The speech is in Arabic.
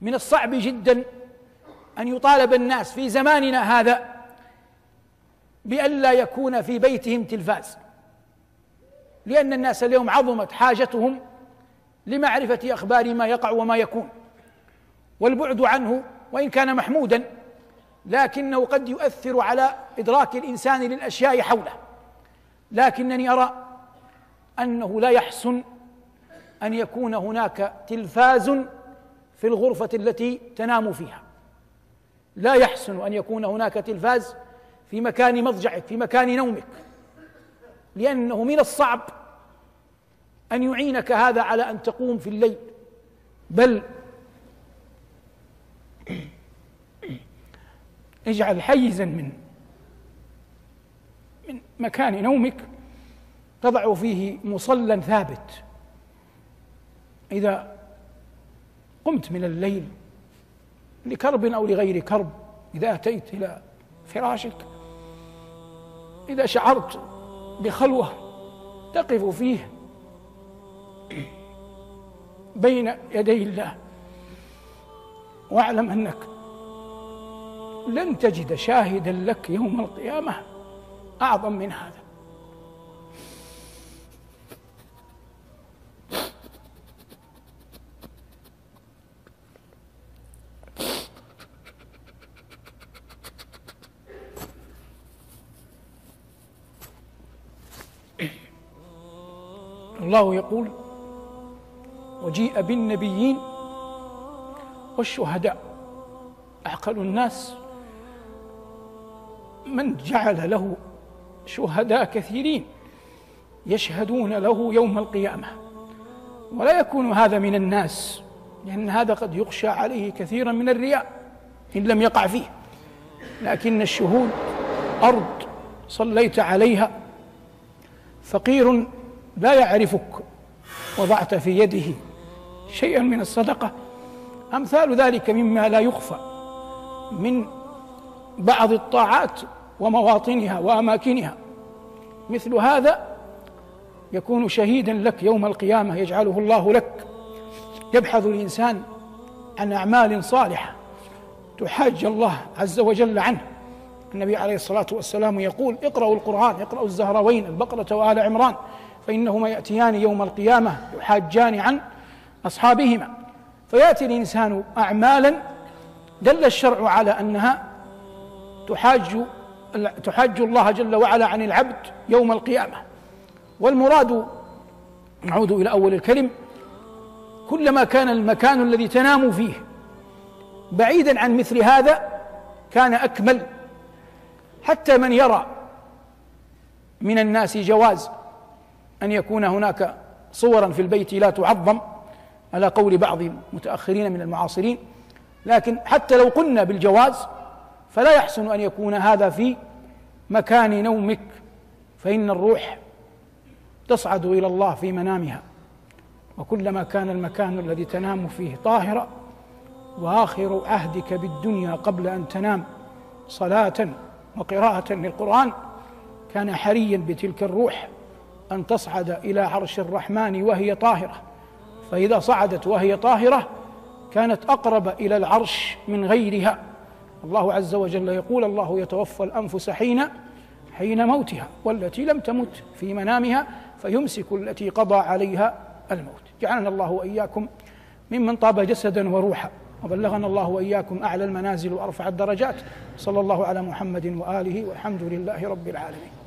من الصعب جدا أن يطالب الناس في زماننا هذا بألا يكون في بيتهم تلفاز. لأن الناس اليوم عظمت حاجتهم لمعرفة أخبار ما يقع وما يكون والبعد عنه وإن كان محمودا لكنه قد يؤثر على إدراك الإنسان للأشياء حوله. لكنني أرى أنه لا يحسن أن يكون هناك تلفاز في الغرفة التي تنام فيها. لا يحسن أن يكون هناك تلفاز في مكان مضجعك في مكان نومك. لأنه من الصعب أن يعينك هذا على أن تقوم في الليل. بل اجعل حيزا من من مكان نومك تضع فيه مصلى ثابت. إذا قمت من الليل لكرب أو لغير كرب. إذا أتيت إلى فراشك إذا شعرت بخلوة تقف فيه بين يدي الله. واعلم أنك لن تجد شاهدا لك يوم القيامة أعظم من هذا. الله يقول وجيء بالنبيين والشهداء. أعقل الناس من جعل له شهداء كثيرين يشهدون له يوم القيامة. ولا يكون هذا من الناس لأن هذا قد يخشى عليه كثيرا من الرياء إن لم يقع فيه. لكن الشهود أرض صليت عليها فقير لا يعرفك وضعت في يده شيئا من الصدقة. أمثال ذلك مما لا يخفى من بعض الطاعات ومواطنها وأماكنها. مثل هذا يكون شهيدا لك يوم القيامة يجعله الله لك. يبحث الإنسان عن أعمال صالحة تحاج الله عز وجل عنه. النبي عليه الصلاة والسلام يقول اقرأوا القرآن اقرأوا الزهروين البقرة وآل عمران. فإنهما يأتيان يوم القيامة يحاجان عن أصحابهما. فيأتي الإنسان أعمالا دل الشرع على أنها تحاج تحاج الله جل وعلا عن العبد يوم القيامة. والمراد نعود إلى أول الكلم كلما كان المكان الذي تنام فيه بعيدا عن مثل هذا كان أكمل. حتى من يرى من الناس جواز أن يكون هناك صورا في البيت لا تعظم على قول بعض المتأخرين من المعاصرين لكن حتى لو قلنا بالجواز فلا يحسن أن يكون هذا في مكان نومك فإن الروح تصعد إلى الله في منامها. وكلما كان المكان الذي تنام فيه طاهرا وآخر عهدك بالدنيا قبل أن تنام صلاة وقراءة للقرآن كان حريا بتلك الروح أن تصعد إلى عرش الرحمن وهي طاهرة. فإذا صعدت وهي طاهرة كانت أقرب إلى العرش من غيرها. الله عز وجل يقول الله يتوفى الأنفس حين حين موتها والتي لم تمت في منامها فيمسك التي قضى عليها الموت. جعلنا الله وإياكم ممن طاب جسدا وروحا وبلغنا الله وإياكم أعلى المنازل وأرفع الدرجات. صلى الله على محمد وآله والحمد لله رب العالمين.